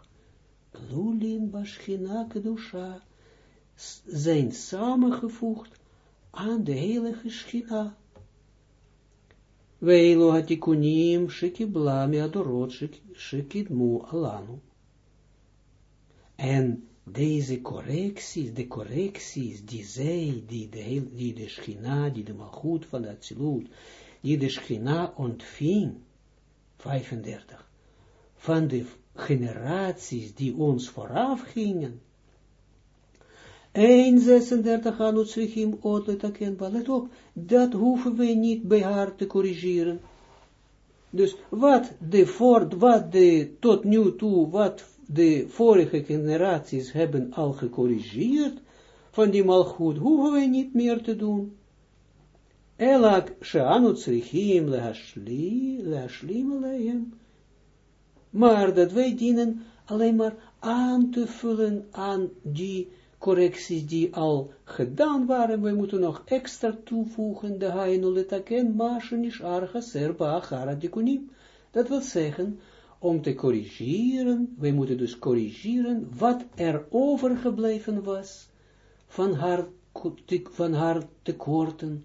Lulim Bashchina Kedusha, zijn samengevoegd aan de heilige Schina. Weilo hatikunim shekibla meadorot shekidmu alanu. En deze correcties, de correcties die zij, die de, die de schina, die de malgoed van de absolute, die de schina ontving, 35, van de generaties die ons vooraf gingen, 1,36 aan het zwichim otlet let op, dat hoeven wij niet bij haar te corrigeren. Dus wat de voort, wat de tot nu toe, wat de vorige generaties hebben al gecorrigeerd, van die malgoed, hoeven wij niet meer te doen. Elak she'anu tzrichim lehashlim. Maar dat wij dienen alleen maar aan te vullen aan die correcties die al gedaan waren. We moeten nog extra toevoegen, de hainu letaken, mashenish serba. Dat wil zeggen, om te corrigeren, wij moeten dus corrigeren wat er overgebleven was van haar, van haar tekorten,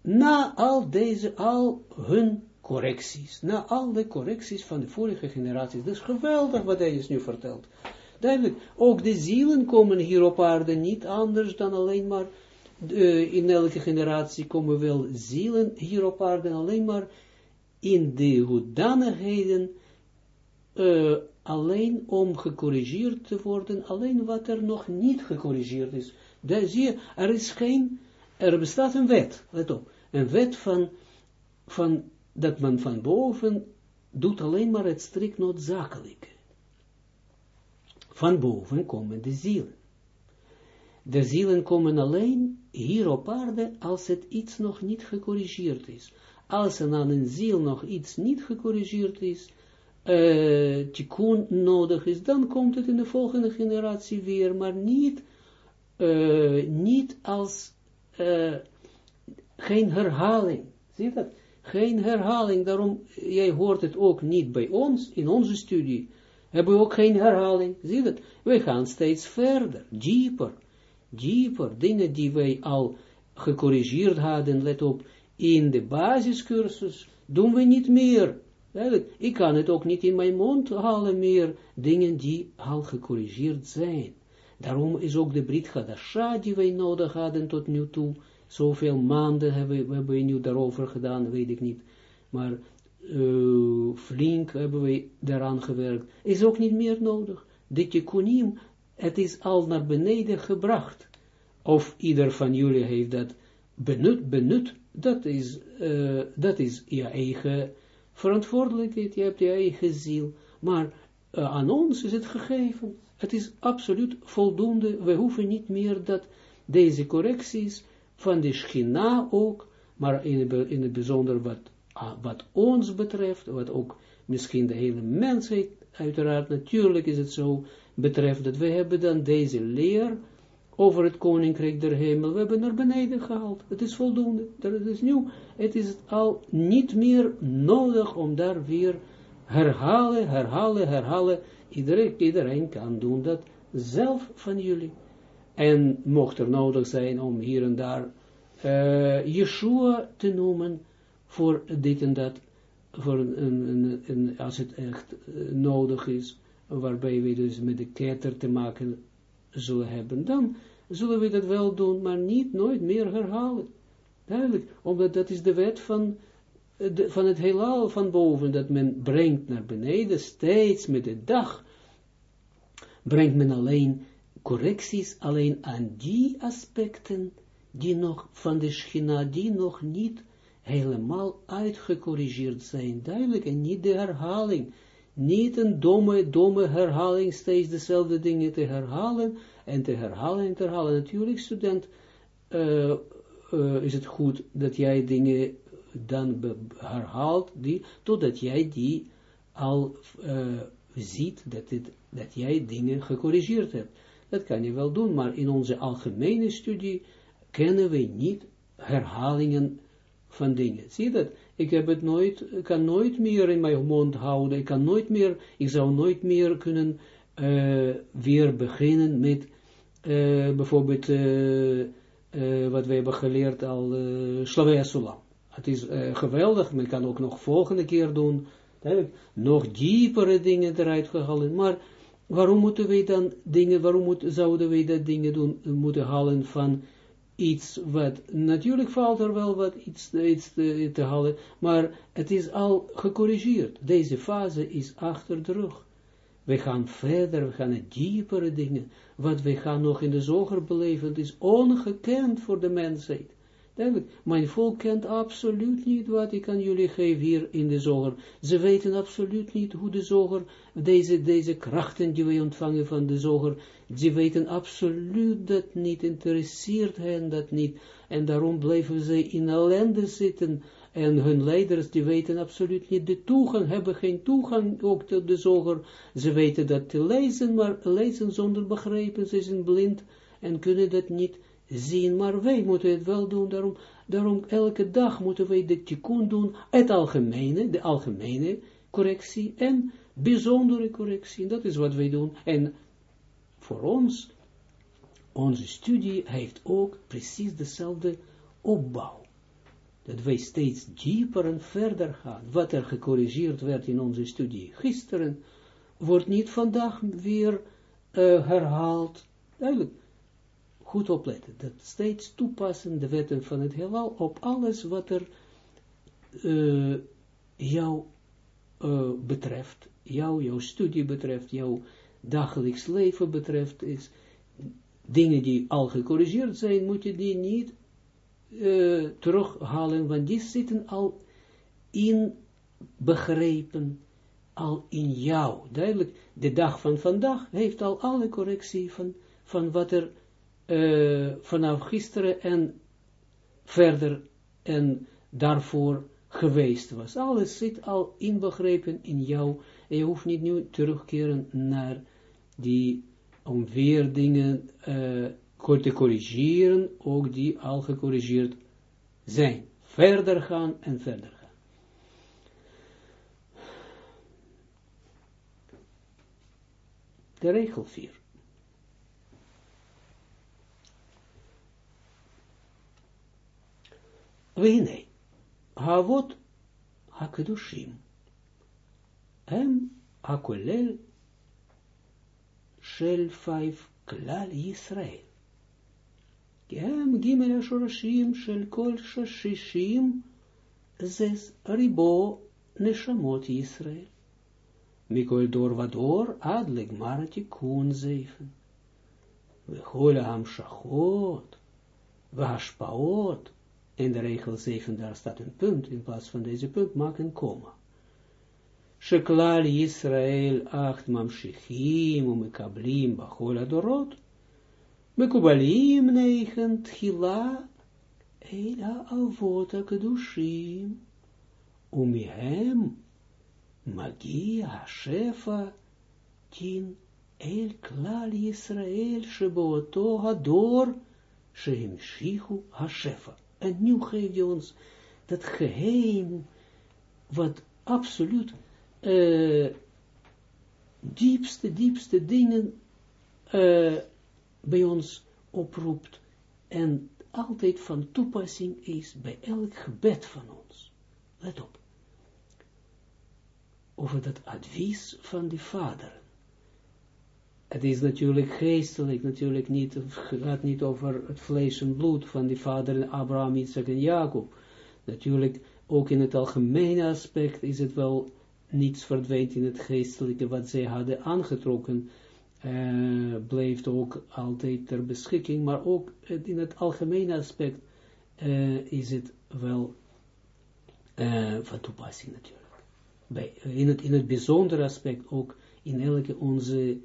na al deze, al hun correcties, na al de correcties van de vorige generaties. Is geweldig wat hij is nu vertelt. Duidelijk, ook de zielen komen hier op aarde niet anders dan alleen maar, uh, in elke generatie komen wel zielen hier op aarde alleen maar in de hoedanigheden uh, alleen om gecorrigeerd te worden, alleen wat er nog niet gecorrigeerd is. Daar zie je, er is geen, er bestaat een wet, let op, een wet van, van dat men van boven doet alleen maar het strikt noodzakelijke. Van boven komen de zielen. De zielen komen alleen hier op aarde als het iets nog niet gecorrigeerd is als er aan een ziel nog iets niet gecorrigeerd is, uh, tikkun nodig is, dan komt het in de volgende generatie weer, maar niet, uh, niet als, uh, geen herhaling. Zie je dat? Geen herhaling, daarom, jij hoort het ook niet bij ons, in onze studie, hebben we ook geen herhaling. Zie je dat? We gaan steeds verder, dieper, dieper, dingen die wij al gecorrigeerd hadden, let op, in de basiscursus doen we niet meer. Ik kan het ook niet in mijn mond halen meer, dingen die al gecorrigeerd zijn. Daarom is ook de Brit Hadasha die wij nodig hadden tot nu toe, zoveel maanden hebben we, hebben we nu daarover gedaan, weet ik niet, maar uh, flink hebben we daaraan gewerkt, is ook niet meer nodig. De tikkunim, het is al naar beneden gebracht. Of ieder van jullie heeft dat benut, benut. Dat is, uh, dat is je eigen verantwoordelijkheid, je hebt je eigen ziel, maar uh, aan ons is het gegeven, het is absoluut voldoende, we hoeven niet meer dat deze correcties van de schina ook, maar in, in het bijzonder wat, wat ons betreft, wat ook misschien de hele mensheid, uiteraard natuurlijk is het zo, betreft, dat we hebben dan deze leer, over het koninkrijk der hemel, we hebben naar beneden gehaald. Het is voldoende. Dat is nu, het is al niet meer nodig om daar weer herhalen, herhalen, herhalen. Iedereen, iedereen kan doen dat zelf van jullie. En mocht er nodig zijn om hier en daar uh, Yeshua te noemen voor dit en dat, voor een, een, een, als het echt uh, nodig is, waarbij we dus met de ketter te maken zullen hebben, dan zullen we dat wel doen, maar niet nooit meer herhalen. Duidelijk, omdat dat is de wet van, de, van het heelal van boven, dat men brengt naar beneden, steeds met de dag, brengt men alleen correcties, alleen aan die aspecten, die nog van de schina, die nog niet helemaal uitgecorrigeerd zijn, duidelijk, en niet de herhaling, niet een domme, domme herhaling, steeds dezelfde dingen te herhalen, en te herhalen en te herhalen. Natuurlijk, student, uh, uh, is het goed dat jij dingen dan herhaalt, die, totdat jij die al uh, ziet, dat, het, dat jij dingen gecorrigeerd hebt. Dat kan je wel doen, maar in onze algemene studie kennen we niet herhalingen van dingen. Zie dat? Ik heb het nooit, ik kan nooit meer in mijn mond houden, ik kan nooit meer, ik zou nooit meer kunnen uh, weer beginnen met uh, bijvoorbeeld uh, wat we hebben geleerd al uh, Slavia. Het is geweldig, men kan ook nog volgende keer doen, nog diepere dingen eruit gehaald, maar waarom moeten wij dan dingen, waarom moet, zouden wij dat dingen doen, moeten halen van iets wat, natuurlijk valt er wel wat iets, iets te, te halen, maar het is al gecorrigeerd. Deze fase is achter de rug. We gaan verder, we gaan naar diepere dingen. Wat we gaan nog in de zoger beleven, is ongekend voor de mensheid. Mijn volk kent absoluut niet wat ik aan jullie geef hier in de zoger. Ze weten absoluut niet hoe de zoger, deze, deze krachten die wij ontvangen van de zoger, ze weten absoluut dat niet, interesseert hen dat niet. En daarom blijven ze in ellende zitten. En hun leiders, die weten absoluut niet de toegang, hebben geen toegang ook tot de zoger. Ze weten dat te lezen, maar lezen zonder begrijpen, ze zijn blind en kunnen dat niet zien, maar wij moeten het wel doen, daarom, daarom elke dag moeten wij de tikkun doen, het algemene, de algemene correctie en bijzondere correctie, dat is wat wij doen, en voor ons, onze studie heeft ook precies dezelfde opbouw, dat wij steeds dieper en verder gaan, wat er gecorrigeerd werd in onze studie gisteren, wordt niet vandaag weer uh, herhaald, duidelijk, goed opletten, dat steeds toepassen de wetten van het heelal op alles wat er uh, jou uh, betreft, jou, jouw studie betreft, jouw dagelijks leven betreft, is dingen die al gecorrigeerd zijn, moet je die niet uh, terughalen, want die zitten al in begrepen, al in jou. Duidelijk, de dag van vandaag heeft al alle correctie van, van wat er uh, vanaf gisteren en verder en daarvoor geweest was. Alles zit al inbegrepen in jou en je hoeft niet nu terugkeren naar die, om weer dingen uh, te corrigeren, ook die al gecorrigeerd zijn. Verder gaan en verder gaan. De regel 4. והנה, האבות הקדושים הם הכולל של פייב כלל ישראל. כי הם ג' השורשים של כל שישים זה ריבו נשמות ישראל. מכל דור ודור עד לגמר התיקון זייפן. וכל ההמשכות וההשפעות in de regel 7, daar staat een punt, in plaats van deze punt, maak een komma. Sheklal Yisrael acht mamshichim umekablim bachol adorot, mekubalim negen tchila, ela avot akadushim, umihem magia shefa tin el klal Yisrael sheboato hador, shehimshichu ha-shefa. En nu geeft hij ons dat geheim, wat absoluut uh, diepste, diepste dingen uh, bij ons oproept en altijd van toepassing is bij elk gebed van ons. Let op. Over dat advies van de vader. Het is natuurlijk geestelijk, natuurlijk niet, het gaat niet over het vlees en bloed van die vader Abraham, Isaac en Jacob. Natuurlijk, ook in het algemene aspect is het wel niets verdwijnt in het geestelijke wat zij hadden aangetrokken, uh, bleef ook altijd ter beschikking, maar ook in het algemene aspect uh, is het wel uh, van toepassing natuurlijk. In, het, in het bijzondere aspect ook in elke onze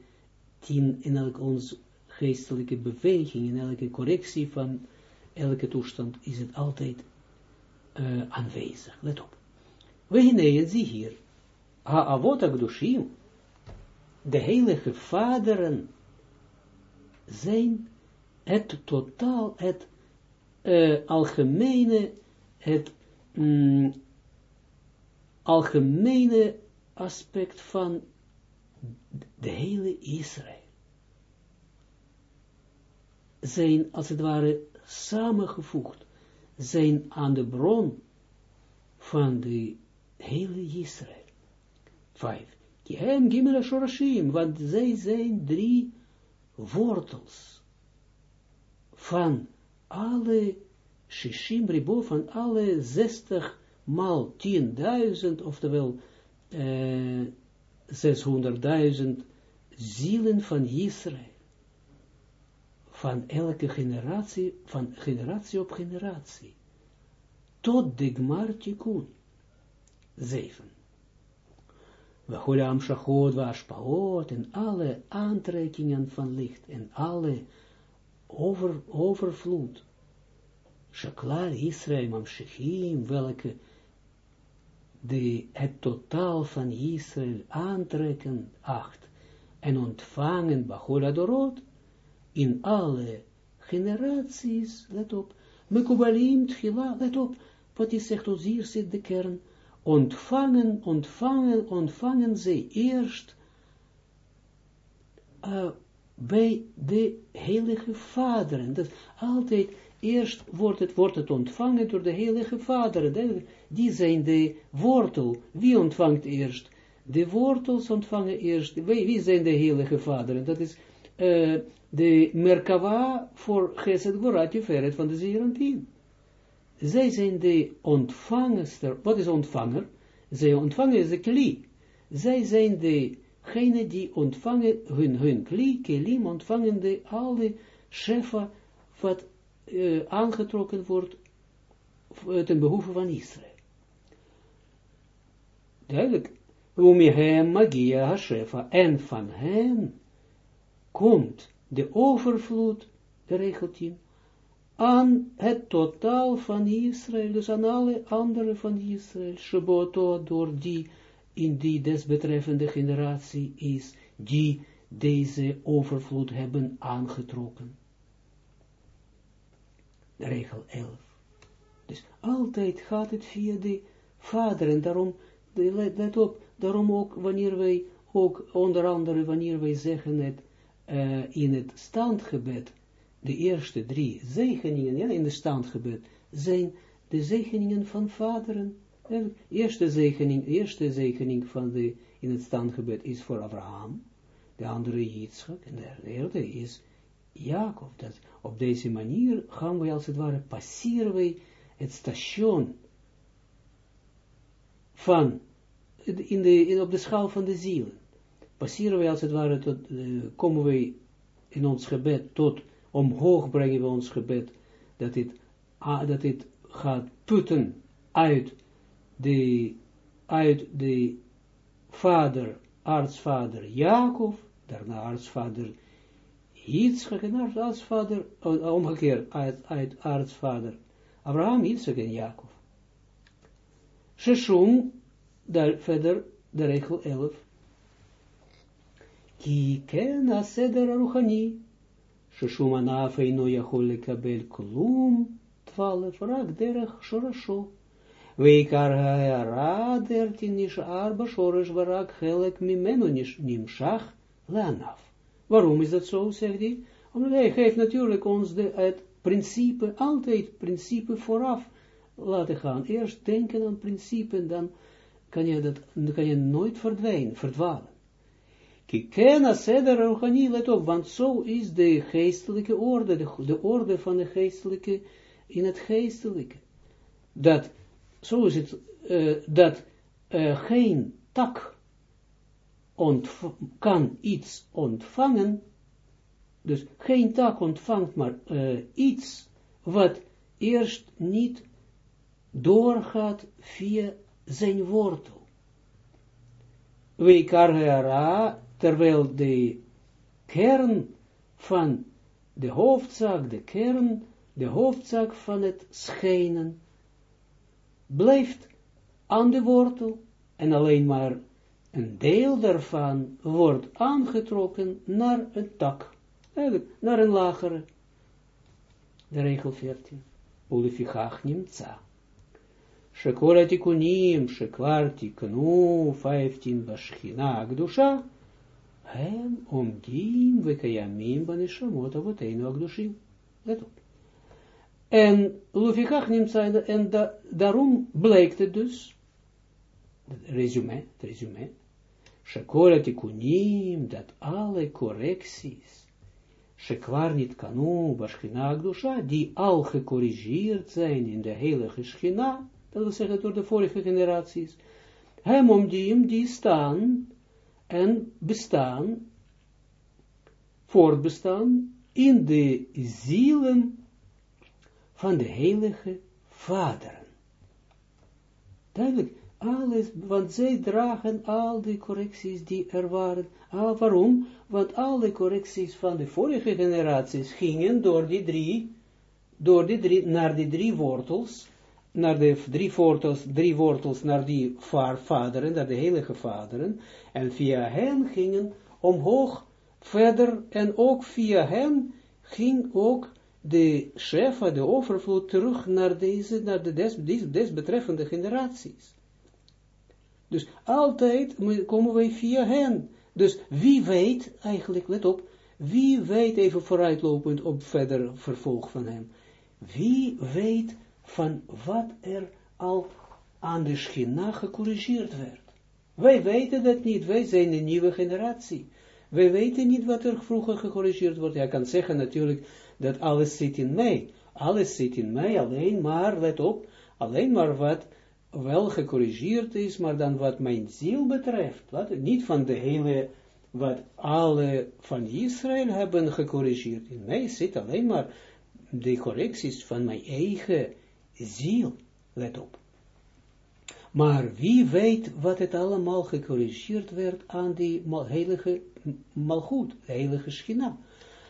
in elke onze geestelijke beweging, in elke correctie van elke toestand is het altijd uh, aanwezig. Let op. We hineën zie hier. Ha'avot akdushim, de heilige vaderen, zijn het totaal, het uh, algemene, het mm, algemene aspect van de hele Israël. Zijn, als het ware, samengevoegd, zijn aan de bron van de hele Israël. Vijf. Kihem Gimel Shorashim, want zij zijn drie wortels van alle Shishim Ribo, van alle zestig maal tienduizend, oftewel eh, 600.000 zielen van Israël. Van elke generatie, van generatie op generatie. Tot de Gmar 7. We holam shachot, we en alle aantrekkingen van licht, en alle overvloed. Shaklar Israël, mamshichim, welke de, het totaal van Israël aantrekken, acht, en ontvangen Bachol Adorot, in alle generaties, let op, Mekubalim Tchila, let op, wat is zegt ons hier zit de kern, ontvangen, ontvangen, ontvangen ze eerst uh, bij de heilige vaderen. Dat altijd, eerst wordt het, wordt het ontvangen door de heilige vaderen. Die zijn de wortel. Wie ontvangt eerst? De wortels ontvangen eerst. Wie, zijn de heilige vaderen? Dat is uh, de Merkava voor Geset Goratje Verret van de Zeranpien. Zij zijn de ontvangster. Wat is ontvanger? Zij ontvangen de kli. Zij zijn degene die ontvangen hun, hun kli, kelim, ontvangen de alle shefa wat uh, aangetrokken wordt ten behoeve van Israël. Duidelijk. Umihem magia hashefa. En van hen komt de overvloed, de regel 10, aan het totaal van Israël, dus aan alle anderen van Israël, Sheboto, door die in die desbetreffende generatie is, die deze overvloed hebben aangetrokken. Regel 11. Dus altijd gaat het via de vader, en daarom, let op, daarom ook wanneer wij, ook onder andere wanneer wij zeggen het uh, in het standgebed, de eerste drie zegeningen ja, in de standgebed zijn de zegeningen van vaderen. De eerste zegening, eerste zegening van de, in het standgebed is voor Abraham, de andere Yitzchak, en de derde is Jacob. Dat, op deze manier gaan we als het ware, passeren wij het station van, in de, in, op de schaal van de zielen. Passeren wij als het ware, tot, uh, komen wij in ons gebed tot omhoog brengen we ons gebed, dat dit, dat dit gaat putten uit de, uit de vader, artsvader Jacob, daarna artsvader Yitzchak en artsvader, omgekeerd uit, uit artsvader Abraham, Yitzchak en Jacob. Sheshum, daar verder de regel 11. Ki ken aseder ruchani, Sheshumana feino yachol lekabel klum, twaalf rak derech shorasho. Weikar ha'ara dertin nishar bashoresh barak helek mimeno nimshach leanaf. Waarom is dat zo, zegt hij? Omdat hij geeft natuurlijk ons de, het principe, altijd principe vooraf laten gaan. Eerst denken aan principe, dan kan je, dat, kan je nooit verdwijnen, verdwalen. Kikena seder rochani, let want zo is de geestelijke orde, de, de, orde van de geestelijke, in het geestelijke. Dat, zo is het, uh, dat uh, geen tak kan iets ontvangen, dus geen tak ontvangt maar uh, iets wat eerst niet doorgaat via zijn wortel. Weikar terwijl de kern van de hoofdzaak, de kern, de hoofdzaak van het schijnen, blijft aan de wortel en alleen maar een deel daarvan wordt aangetrokken naar een tak, naar een lagere. De regel 14. Ulefichach nimtza. Shekora tikunim, shekvar tiknu, 15 bashchina gdusha, hem omdim vekayamim baneshamot avotenu agdushim. Let op. En Lufikach nimtza, en da, daarom blijkt het dus, resume, het resume, Shekora tikunim, dat alle correcties, Shekwar niet kanu, Gdusha, die al gecorrigeerd zijn in de heilige Schina, dat wil zeggen door de vorige generaties, hem om die, die staan en bestaan, voortbestaan in de zielen van de heilige vaderen. Duidelijk, alles, want zij dragen al die correcties die er waren. Ah, waarom? Want al die correcties van de vorige generaties gingen door die drie, door die drie, naar die drie wortels, naar de drie wortels, drie wortels naar die vaderen, naar de heilige vaderen, en via hen gingen omhoog verder, en ook via hen ging ook de shefa, de overvloed, terug naar deze, naar de des, des, desbetreffende generaties. Dus altijd komen wij via hen. Dus wie weet, eigenlijk, let op, wie weet, even vooruitlopend op verder vervolg van hem, wie weet van wat er al aan de schina gecorrigeerd werd. Wij weten dat niet, wij zijn een nieuwe generatie. Wij weten niet wat er vroeger gecorrigeerd wordt. Hij kan zeggen natuurlijk dat alles zit in mij. Alles zit in mij, alleen maar, let op, alleen maar wat wel gecorrigeerd is, maar dan wat mijn ziel betreft, wat, niet van de hele, wat alle van Israël hebben gecorrigeerd. In mij zit alleen maar de correcties van mijn eigen ziel, let op. Maar wie weet wat het allemaal gecorrigeerd werd aan die heilige malgoed, heilige schina.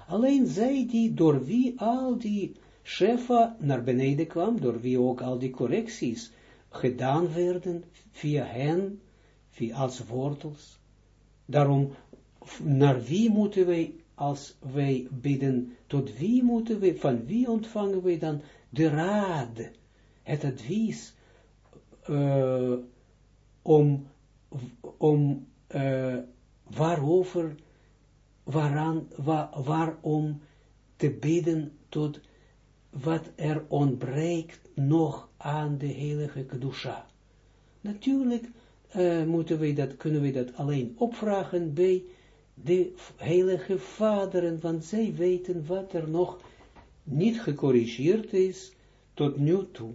Alleen zij die, door wie al die shefa naar beneden kwam, door wie ook al die correcties gedaan werden via hen, via als wortels. Daarom, naar wie moeten wij, als wij bidden, tot wie moeten wij, van wie ontvangen wij dan de raad, het advies, uh, om, om uh, waarover, waaraan, waar, waarom te bidden tot wat er ontbreekt nog aan de heilige Kedusha. Natuurlijk uh, moeten wij dat, kunnen we dat alleen opvragen bij de heilige vaderen, want zij weten wat er nog niet gecorrigeerd is tot nu toe.